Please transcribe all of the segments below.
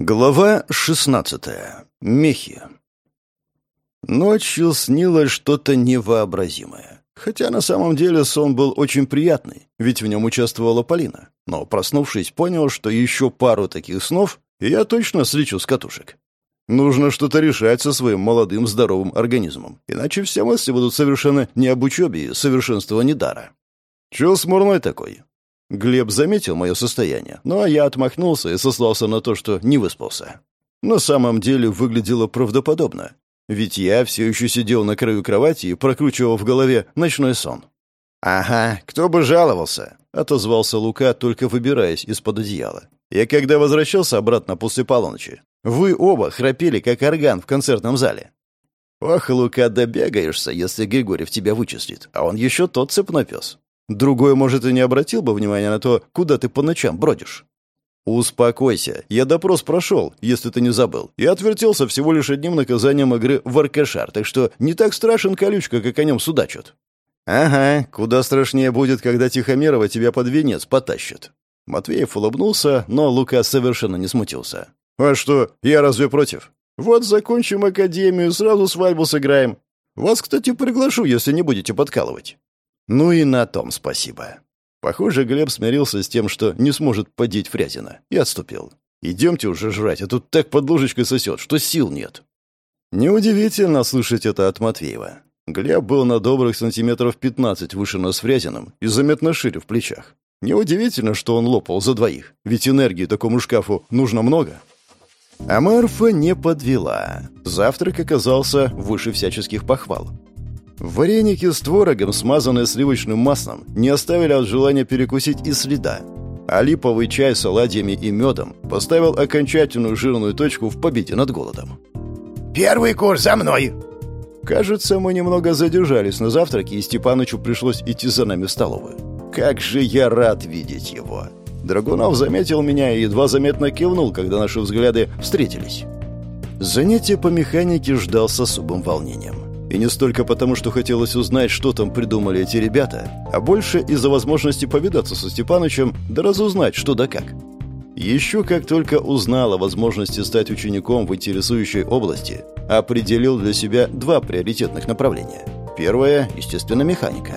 Глава шестнадцатая. Мехи. Ночью снилось что-то невообразимое. Хотя на самом деле сон был очень приятный, ведь в нем участвовала Полина. Но, проснувшись, понял, что еще пару таких снов, и я точно слечу с катушек. Нужно что-то решать со своим молодым здоровым организмом, иначе все мысли будут совершенно не об учебе и совершенствовании дара. Чего смурной такой? Глеб заметил мое состояние, но я отмахнулся и сослался на то, что не выспался. На самом деле выглядело правдоподобно, ведь я все еще сидел на краю кровати и прокручивал в голове ночной сон. «Ага, кто бы жаловался», — отозвался Лука, только выбираясь из-под одеяла. «Я когда возвращался обратно после полуночи, вы оба храпели, как орган в концертном зале». «Ох, Лука, добегаешься, если Григорьев тебя вычислит, а он еще тот цепной пес. Другой, может, и не обратил бы внимания на то, куда ты по ночам бродишь. «Успокойся. Я допрос прошел, если ты не забыл, и отвертелся всего лишь одним наказанием игры в аркашар, так что не так страшен колючка, как о нем судачат». «Ага, куда страшнее будет, когда Тихомирова тебя под венец потащит». Матвеев улыбнулся, но Лука совершенно не смутился. «А что, я разве против? Вот закончим академию, сразу свадьбу сыграем. Вас, кстати, приглашу, если не будете подкалывать». Ну и на том спасибо. Похоже, Глеб смирился с тем, что не сможет подеть Фрязина, и отступил. «Идемте уже жрать, а тут так под ложечкой сосет, что сил нет». Неудивительно слышать это от Матвеева. Глеб был на добрых сантиметров 15 выше нас Фрязиным и заметно шире в плечах. Неудивительно, что он лопал за двоих, ведь энергии такому шкафу нужно много. А Марфа не подвела. Завтрак оказался выше всяческих похвал. Вареники с творогом, смазанные сливочным маслом, не оставили от желания перекусить и следа. А липовый чай с оладьями и медом поставил окончательную жирную точку в победе над голодом. «Первый курс за мной!» Кажется, мы немного задержались на завтраке, и Степанычу пришлось идти за нами в столовую. Как же я рад видеть его! Драгунов заметил меня и едва заметно кивнул, когда наши взгляды встретились. Занятие по механике ждал с особым волнением. И не столько потому, что хотелось узнать, что там придумали эти ребята, а больше из-за возможности повидаться со Степанычем, да разузнать, что да как. Еще как только узнал о возможности стать учеником в интересующей области, определил для себя два приоритетных направления. Первое – естественно, механика.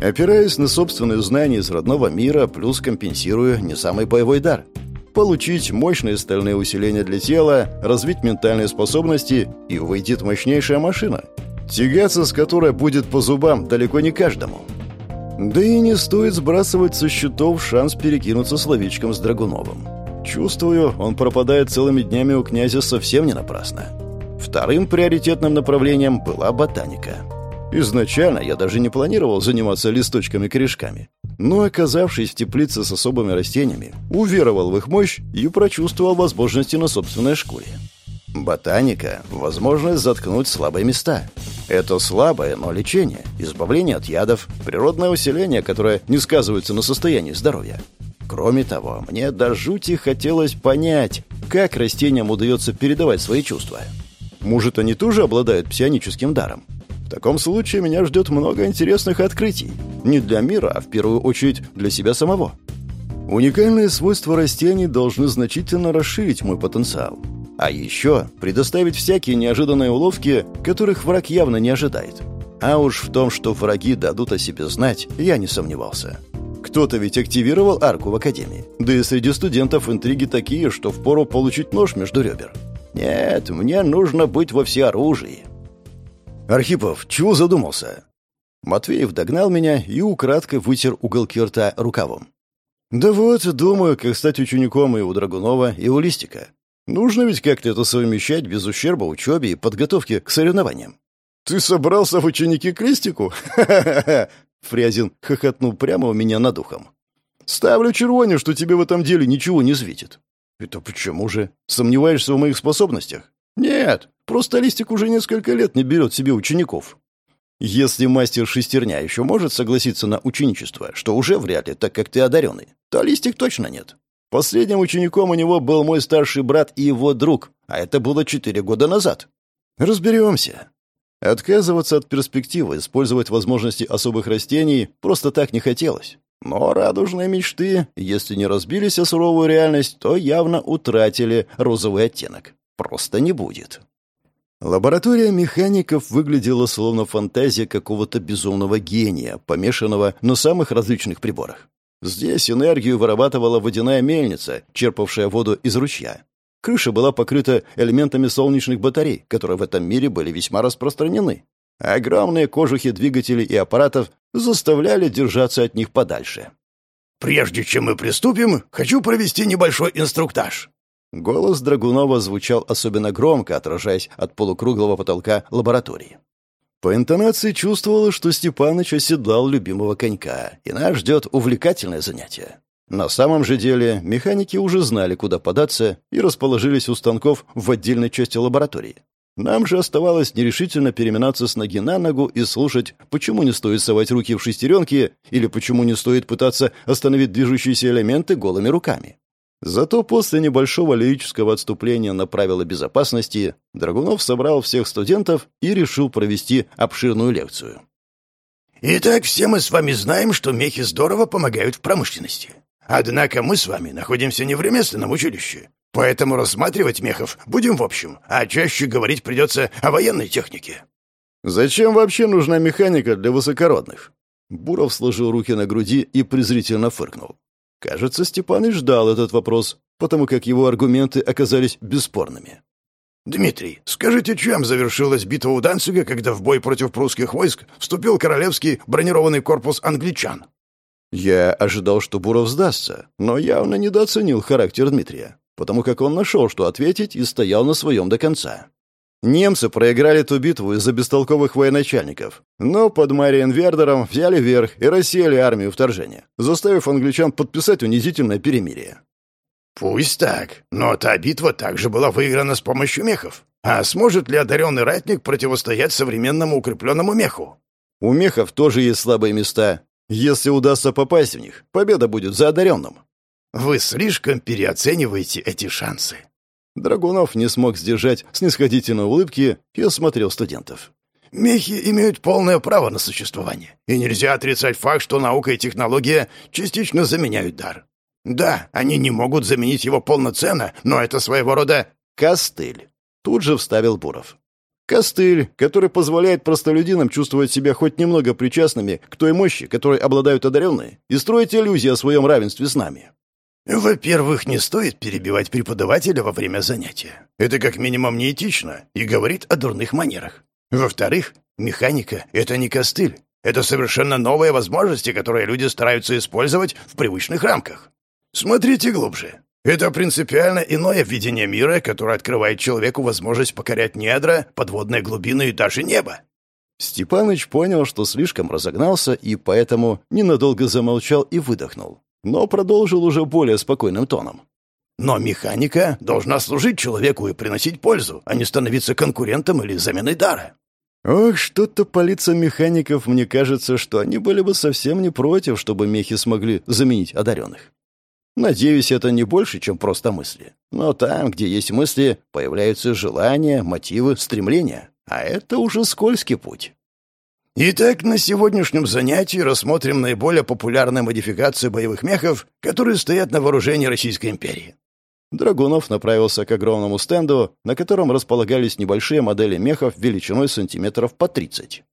Опираясь на собственные знания из родного мира, плюс компенсируя не самый боевой дар. Получить мощные стальные усиления для тела, развить ментальные способности и выйдет мощнейшая машина – тягаться с которой будет по зубам далеко не каждому. Да и не стоит сбрасывать со счетов шанс перекинуться словечком с Драгуновым. Чувствую, он пропадает целыми днями у князя совсем не напрасно. Вторым приоритетным направлением была ботаника. Изначально я даже не планировал заниматься листочками-корешками. Но, оказавшись в теплице с особыми растениями, уверовал в их мощь и прочувствовал возможности на собственной шкуре. Ботаника – возможность заткнуть слабые места. Это слабое, но лечение, избавление от ядов, природное усиление, которое не сказывается на состоянии здоровья. Кроме того, мне до жути хотелось понять, как растениям удается передавать свои чувства. Может, они тоже обладают псионическим даром? Таком случае меня ждет много интересных открытий. Не для мира, а в первую очередь для себя самого. Уникальные свойства растений должны значительно расширить мой потенциал. А еще предоставить всякие неожиданные уловки, которых враг явно не ожидает. А уж в том, что враги дадут о себе знать, я не сомневался. Кто-то ведь активировал арку в Академии. Да и среди студентов интриги такие, что впору получить нож между ребер. Нет, мне нужно быть во всеоружии. Архипов, чего задумался? Матвеев догнал меня и украдкой вытер уголки рта рукавом. «Да вот, думаю, как стать учеником и у Драгунова, и у Листика. Нужно ведь как-то это совмещать без ущерба учебе и подготовке к соревнованиям. «Ты собрался в ученики крестику? Ха-ха-ха!» Фрязин хохотнул прямо у меня над ухом. «Ставлю червоне, что тебе в этом деле ничего не светит». «Это почему же? Сомневаешься в моих способностях?» «Нет, просто Листик уже несколько лет не берет себе учеников». «Если мастер шестерня еще может согласиться на ученичество, что уже вряд ли, так как ты одаренный, то Листик точно нет. Последним учеником у него был мой старший брат и его друг, а это было четыре года назад. Разберемся. Отказываться от перспективы использовать возможности особых растений просто так не хотелось. Но радужные мечты, если не разбились о суровую реальность, то явно утратили розовый оттенок. Просто не будет. Лаборатория механиков выглядела словно фантазия какого-то безумного гения, помешанного на самых различных приборах. Здесь энергию вырабатывала водяная мельница, черпавшая воду из ручья. Крыша была покрыта элементами солнечных батарей, которые в этом мире были весьма распространены. Огромные кожухи двигателей и аппаратов заставляли держаться от них подальше. «Прежде чем мы приступим, хочу провести небольшой инструктаж». Голос Драгунова звучал особенно громко, отражаясь от полукруглого потолка лаборатории. По интонации чувствовалось, что Степаныч оседлал любимого конька, и нас ждет увлекательное занятие. На самом же деле механики уже знали, куда податься, и расположились у станков в отдельной части лаборатории. Нам же оставалось нерешительно переминаться с ноги на ногу и слушать, почему не стоит совать руки в шестеренки или почему не стоит пытаться остановить движущиеся элементы голыми руками. Зато после небольшого лирического отступления на правила безопасности Драгунов собрал всех студентов и решил провести обширную лекцию. Итак, все мы с вами знаем, что мехи здорово помогают в промышленности. Однако мы с вами находимся не в ремесленном училище, поэтому рассматривать мехов будем в общем, а чаще говорить придется о военной технике. Зачем вообще нужна механика для высокородных? Буров сложил руки на груди и презрительно фыркнул. Кажется, Степан и ждал этот вопрос, потому как его аргументы оказались бесспорными. «Дмитрий, скажите, чем завершилась битва у Данцига, когда в бой против прусских войск вступил королевский бронированный корпус англичан?» Я ожидал, что Буров сдастся, но явно недооценил характер Дмитрия, потому как он нашел, что ответить, и стоял на своем до конца. Немцы проиграли ту битву из-за бестолковых военачальников, но под Мариенвердером взяли верх и рассеяли армию вторжения, заставив англичан подписать унизительное перемирие. «Пусть так, но та битва также была выиграна с помощью мехов. А сможет ли одаренный ратник противостоять современному укрепленному меху?» «У мехов тоже есть слабые места. Если удастся попасть в них, победа будет за одаренным». «Вы слишком переоцениваете эти шансы», Драгунов не смог сдержать снисходительной улыбки и осмотрел студентов. «Мехи имеют полное право на существование, и нельзя отрицать факт, что наука и технология частично заменяют дар. Да, они не могут заменить его полноценно, но это своего рода костыль», — тут же вставил Буров. Костыль, который позволяет простолюдинам чувствовать себя хоть немного причастными к той мощи, которой обладают одаренные, и строить иллюзии о своем равенстве с нами. Во-первых, не стоит перебивать преподавателя во время занятия. Это как минимум неэтично и говорит о дурных манерах. Во-вторых, механика — это не костыль. Это совершенно новые возможности, которые люди стараются использовать в привычных рамках. Смотрите глубже. Это принципиально иное видение мира, которое открывает человеку возможность покорять недра, подводные глубины и даже небо. Степаныч понял, что слишком разогнался, и поэтому ненадолго замолчал и выдохнул но продолжил уже более спокойным тоном. «Но механика должна служить человеку и приносить пользу, а не становиться конкурентом или заменой дара». Ох, что-то по лицам механиков мне кажется, что они были бы совсем не против, чтобы мехи смогли заменить одаренных. Надеюсь, это не больше, чем просто мысли. Но там, где есть мысли, появляются желания, мотивы, стремления. А это уже скользкий путь. Итак, на сегодняшнем занятии рассмотрим наиболее популярные модификации боевых мехов, которые стоят на вооружении Российской империи. Драгунов направился к огромному стенду, на котором располагались небольшие модели мехов величиной сантиметров по 30.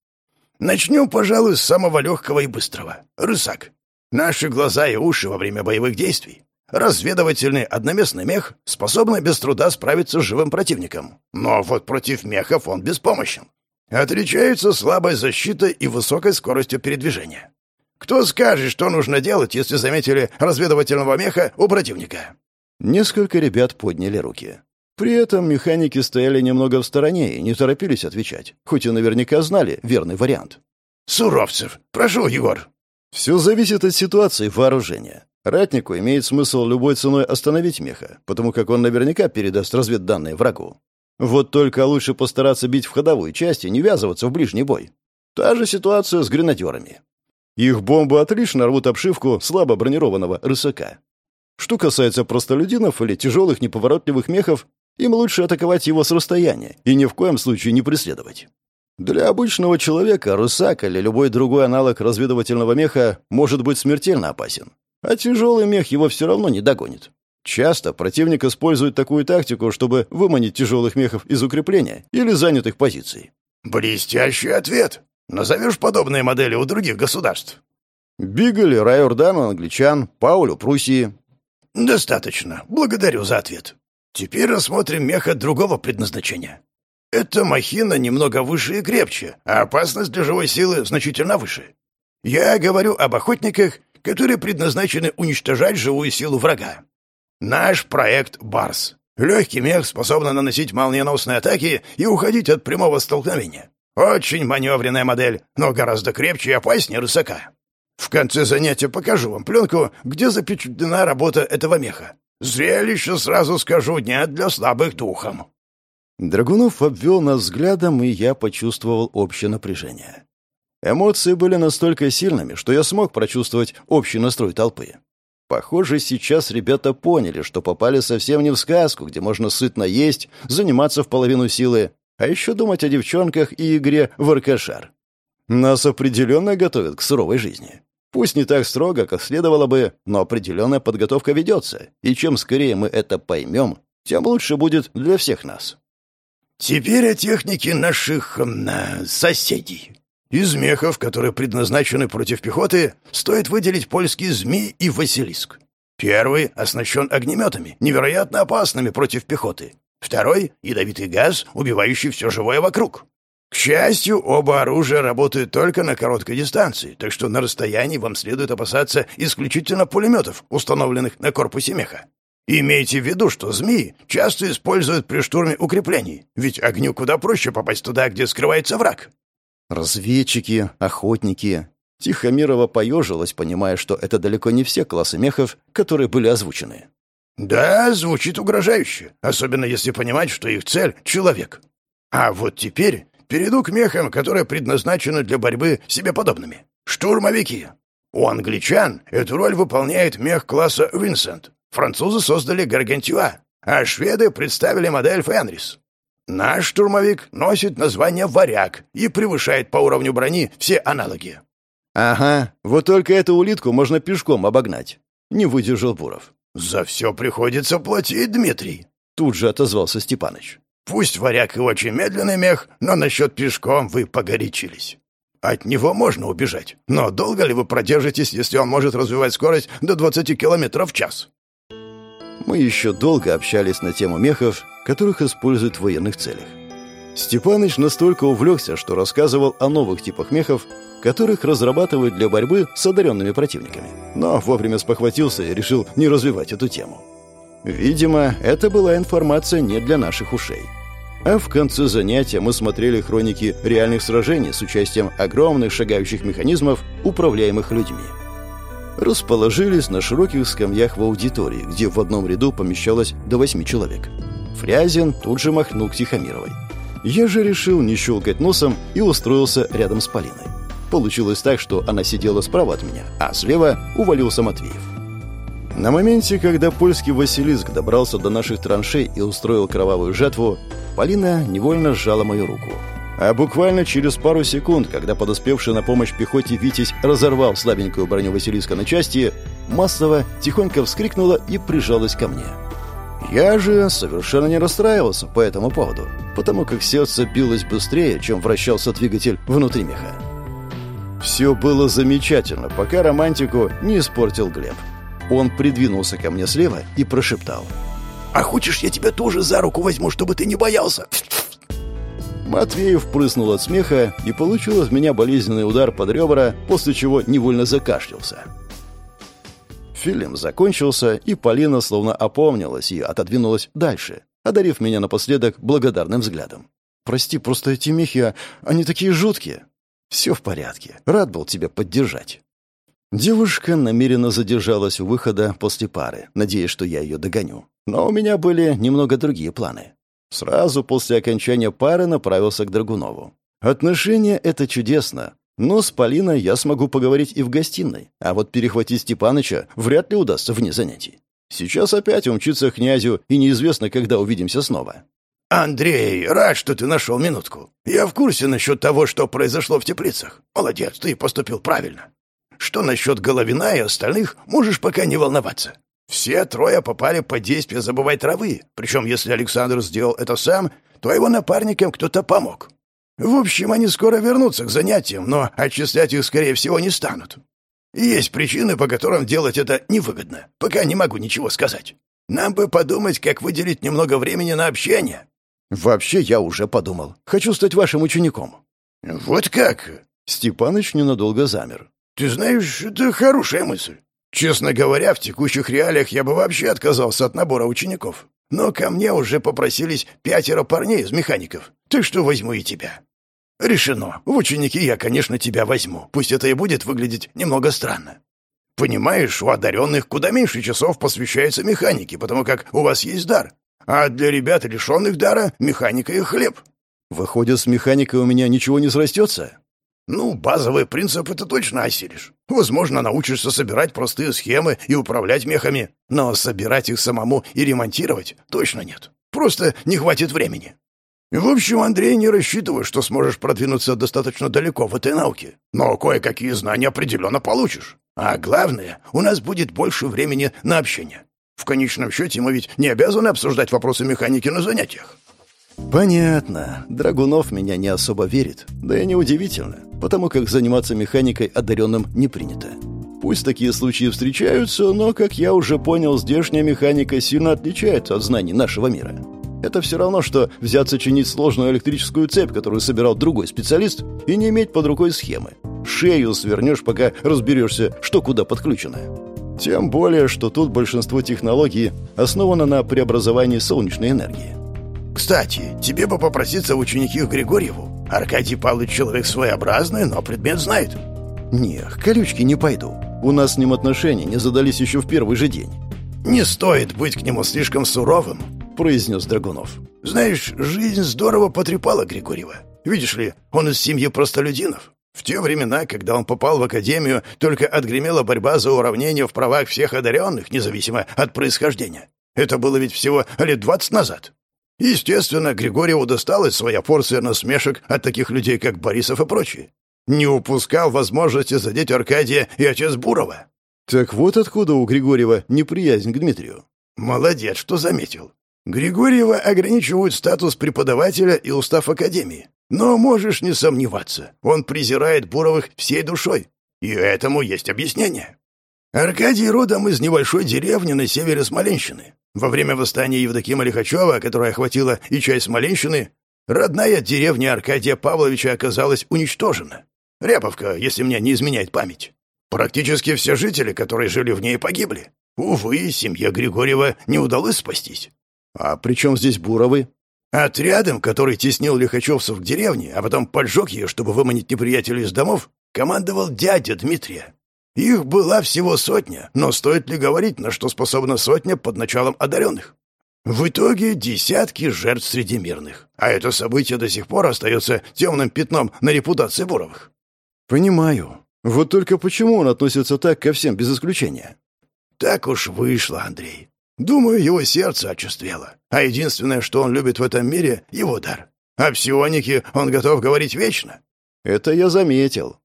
Начнем, пожалуй, с самого легкого и быстрого. Рысак. Наши глаза и уши во время боевых действий. Разведывательный одноместный мех способный без труда справиться с живым противником. Но вот против мехов он беспомощен. Отличаются слабой защитой и высокой скоростью передвижения. Кто скажет, что нужно делать, если заметили разведывательного меха у противника?» Несколько ребят подняли руки. При этом механики стояли немного в стороне и не торопились отвечать, хоть и наверняка знали верный вариант. «Суровцев, прошу, Егор». «Все зависит от ситуации вооружения. Ратнику имеет смысл любой ценой остановить меха, потому как он наверняка передаст разведданные врагу. Вот только лучше постараться бить в ходовой части, не ввязываться в ближний бой. Та же ситуация с гренадерами. Их бомбы отлично рвут обшивку слабо бронированного рысака. Что касается простолюдинов или тяжелых неповоротливых мехов, им лучше атаковать его с расстояния и ни в коем случае не преследовать. Для обычного человека рысак или любой другой аналог разведывательного меха может быть смертельно опасен. А тяжелый мех его все равно не догонит. Часто противник использует такую тактику, чтобы выманить тяжелых мехов из укрепления или занятых позиций. «Блестящий ответ! Назовешь подобные модели у других государств?» Бигль, Райордан у англичан, Пауль у Пруссии. «Достаточно. Благодарю за ответ. Теперь рассмотрим меха другого предназначения. Эта махина немного выше и крепче, а опасность для живой силы значительно выше. Я говорю об охотниках, которые предназначены уничтожать живую силу врага. Наш проект «Барс». Легкий мех способен наносить молниеносные атаки и уходить от прямого столкновения. Очень маневренная модель, но гораздо крепче и опаснее рысака. В конце занятия покажу вам пленку, где запечатлена работа этого меха. Зрелище, сразу скажу, не для слабых духом. Драгунов обвел нас взглядом, и я почувствовал общее напряжение. Эмоции были настолько сильными, что я смог прочувствовать общий настрой толпы. Похоже, сейчас ребята поняли, что попали совсем не в сказку, где можно сытно есть, заниматься в половину силы, а еще думать о девчонках и игре в аркашар. Нас определенно готовят к суровой жизни. Пусть не так строго, как следовало бы, но определенная подготовка ведется, и чем скорее мы это поймем, тем лучше будет для всех нас. Теперь о технике наших э, соседей. Из мехов, которые предназначены против пехоты, стоит выделить польский «Змей» и «Василиск». Первый оснащен огнеметами, невероятно опасными против пехоты. Второй — ядовитый газ, убивающий все живое вокруг. К счастью, оба оружия работают только на короткой дистанции, так что на расстоянии вам следует опасаться исключительно пулеметов, установленных на корпусе меха. Имейте в виду, что змеи часто используют при штурме укреплений, ведь огню куда проще попасть туда, где скрывается враг. Разведчики, охотники. Тихомирова поежилась, понимая, что это далеко не все классы мехов, которые были озвучены. Да, звучит угрожающе, особенно если понимать, что их цель — человек. А вот теперь перейду к мехам, которые предназначены для борьбы с себе подобными. Штурмовики. У англичан эту роль выполняет мех класса Винсент. Французы создали Гаргантюа, а шведы представили модель Фенрис. Наш штурмовик носит название «Варяг» и превышает по уровню брони все аналоги. «Ага, вот только эту улитку можно пешком обогнать», — не выдержал Буров. «За все приходится платить, Дмитрий», — тут же отозвался Степаныч. «Пусть «Варяг» и очень медленный мех, но насчет пешком вы погорячились. От него можно убежать, но долго ли вы продержитесь, если он может развивать скорость до 20 километров в час?» Мы еще долго общались на тему мехов, которых используют в военных целях. Степаныч настолько увлекся, что рассказывал о новых типах мехов, которых разрабатывают для борьбы с одаренными противниками. Но вовремя спохватился и решил не развивать эту тему. Видимо, это была информация не для наших ушей. А в конце занятия мы смотрели хроники реальных сражений с участием огромных шагающих механизмов, управляемых людьми расположились на широких скамьях в аудитории, где в одном ряду помещалось до восьми человек. Фрязин тут же махнул к Тихомировой. Я же решил не щелкать носом и устроился рядом с Полиной. Получилось так, что она сидела справа от меня, а слева увалился Матвеев. На моменте, когда польский Василиск добрался до наших траншей и устроил кровавую жатву, Полина невольно сжала мою руку. А буквально через пару секунд, когда подоспевший на помощь пехоте Витязь разорвал слабенькую броню Василиска на части, массово тихонько вскрикнула и прижалась ко мне. Я же совершенно не расстраивался по этому поводу, потому как сердце билось быстрее, чем вращался двигатель внутри меха. Все было замечательно, пока романтику не испортил Глеб. Он придвинулся ко мне слева и прошептал. «А хочешь, я тебя тоже за руку возьму, чтобы ты не боялся?» Матвеев прыснул от смеха и получил от меня болезненный удар под ребра, после чего невольно закашлялся. Фильм закончился, и Полина словно опомнилась и отодвинулась дальше, одарив меня напоследок благодарным взглядом. «Прости, просто эти мехи, они такие жуткие». «Все в порядке. Рад был тебя поддержать». Девушка намеренно задержалась у выхода после пары, надеясь, что я ее догоню. Но у меня были немного другие планы. Сразу после окончания пары направился к Драгунову. Отношения — это чудесно, но с Полиной я смогу поговорить и в гостиной, а вот перехватить Степаныча вряд ли удастся вне занятий. Сейчас опять умчится князю, и неизвестно, когда увидимся снова. «Андрей, рад, что ты нашел минутку. Я в курсе насчет того, что произошло в теплицах. Молодец, ты поступил правильно. Что насчет Головина и остальных, можешь пока не волноваться. Все трое попали под действие забывай травы, причем если Александр сделал это сам, то его напарникам кто-то помог. В общем, они скоро вернутся к занятиям, но отчислять их, скорее всего, не станут. Есть причины, по которым делать это невыгодно. Пока не могу ничего сказать. Нам бы подумать, как выделить немного времени на общение. Вообще, я уже подумал. Хочу стать вашим учеником. Вот как? Степаныч ненадолго замер. Ты знаешь, это хорошая мысль. Честно говоря, в текущих реалиях я бы вообще отказался от набора учеников. Но ко мне уже попросились пятеро парней из механиков. Так что возьму и тебя. Решено. В ученики я, конечно, тебя возьму. Пусть это и будет выглядеть немного странно. Понимаешь, у одаренных куда меньше часов посвящается механике, потому как у вас есть дар. А для ребят, лишенных дара, механика и хлеб. Выходит, с механикой у меня ничего не срастется? Ну, базовый принцип это точно осилишь. Возможно, научишься собирать простые схемы и управлять мехами, но собирать их самому и ремонтировать точно нет. Просто не хватит времени. В общем, Андрей, не рассчитывай, что сможешь продвинуться достаточно далеко в этой науке. Но кое-какие знания определенно получишь. А главное, у нас будет больше времени на общение. В конечном счете мы ведь не обязаны обсуждать вопросы механики на занятиях. Понятно. Драгунов меня не особо верит. Да и неудивительно, потому как заниматься механикой одаренным не принято. Пусть такие случаи встречаются, но, как я уже понял, здешняя механика сильно отличается от знаний нашего мира. Это все равно, что взяться чинить сложную электрическую цепь, которую собирал другой специалист, и не иметь под рукой схемы. Шею свернешь, пока разберешься, что куда подключено. Тем более, что тут большинство технологий основано на преобразовании солнечной энергии. «Кстати, тебе бы попроситься в ученики к Григорьеву. Аркадий Павлович человек своеобразный, но предмет знает». «Не, к колючке не пойду. У нас с ним отношения не задались еще в первый же день». «Не стоит быть к нему слишком суровым», произнес Драгунов. «Знаешь, жизнь здорово потрепала Григорьева. Видишь ли, он из семьи простолюдинов. В те времена, когда он попал в академию, только отгремела борьба за уравнение в правах всех одаренных, независимо от происхождения. Это было ведь всего лет двадцать назад. Естественно, Григорьеву досталась своя порция насмешек от таких людей, как Борисов и прочие. Не упускал возможности задеть Аркадия и отец Бурова. Так вот откуда у Григорьева неприязнь к Дмитрию. Молодец, что заметил. Григорьева ограничивают статус преподавателя и устав Академии. Но можешь не сомневаться, он презирает Буровых всей душой. И этому есть объяснение. Аркадий родом из небольшой деревни на севере Смоленщины. Во время восстания Евдокима Лихачева, которое охватило и часть Смоленщины, родная деревня Аркадия Павловича оказалась уничтожена. Ряповка, если мне не изменяет память. Практически все жители, которые жили в ней, погибли. Увы, семье Григорьева не удалось спастись. «А при чем здесь Буровы?» Отрядом, который теснил лихачевцев к деревне, а потом поджег ее, чтобы выманить неприятелей из домов, командовал дядя Дмитрия. Их была всего сотня, но стоит ли говорить, на что способна сотня под началом одаренных? В итоге десятки жертв среди мирных. А это событие до сих пор остается темным пятном на репутации Буровых. «Понимаю. Вот только почему он относится так ко всем без исключения?» «Так уж вышло, Андрей. Думаю, его сердце очувствело. А единственное, что он любит в этом мире — его дар. О псионике он готов говорить вечно. Это я заметил.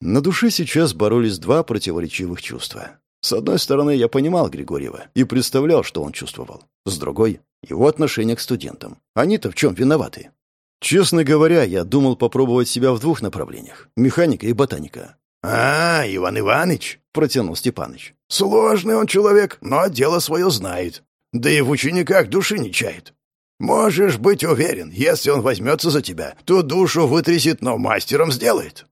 На душе сейчас боролись два противоречивых чувства. С одной стороны, я понимал Григорьева и представлял, что он чувствовал. С другой — его отношение к студентам. Они-то в чем виноваты? Честно говоря, я думал попробовать себя в двух направлениях — механика и ботаника. «А, Иван Иванович!» — протянул Степаныч. «Сложный он человек, но дело свое знает. Да и в учениках души не чает. Можешь быть уверен, если он возьмется за тебя, то душу вытрясет, но мастером сделает».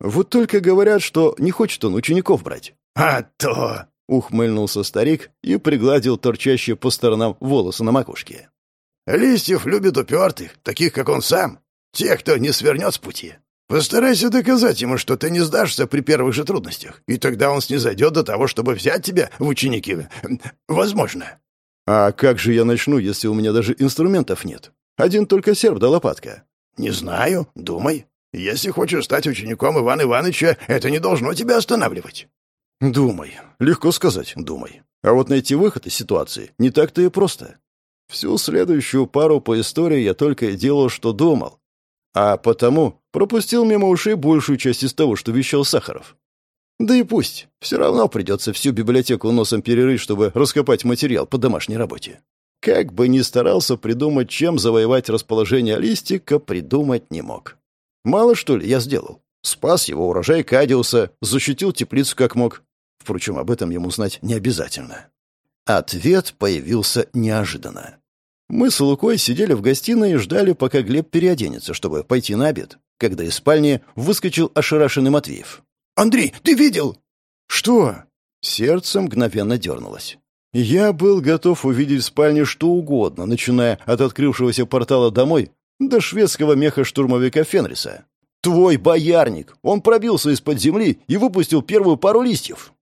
«Вот только говорят, что не хочет он учеников брать». «А то!» — ухмыльнулся старик и пригладил торчащие по сторонам волосы на макушке. «Листьев любит упертых, таких, как он сам, тех, кто не свернет с пути. Постарайся доказать ему, что ты не сдашься при первых же трудностях, и тогда он снизойдет до того, чтобы взять тебя в ученики. Возможно. А как же я начну, если у меня даже инструментов нет? Один только серп да лопатка. Не знаю, думай. Если хочешь стать учеником Ивана Ивановича, это не должно тебя останавливать. Думай. Легко сказать, думай. А вот найти выход из ситуации не так-то и просто. Всю следующую пару по истории я только делал, что думал. А потому пропустил мимо ушей большую часть из того, что вещал Сахаров. Да и пусть. Все равно придется всю библиотеку носом перерыть, чтобы раскопать материал по домашней работе. Как бы ни старался придумать, чем завоевать расположение листика, придумать не мог. Мало, что ли, я сделал. Спас его урожай Кадиуса, защитил теплицу как мог. Впрочем, об этом ему знать не обязательно. Ответ появился неожиданно. Мы с Лукой сидели в гостиной и ждали, пока Глеб переоденется, чтобы пойти на обед, когда из спальни выскочил ошарашенный Матвеев. «Андрей, ты видел?» «Что?» Сердце мгновенно дернулось. Я был готов увидеть в спальне что угодно, начиная от открывшегося портала домой до шведского меха-штурмовика Фенриса. «Твой боярник! Он пробился из-под земли и выпустил первую пару листьев!»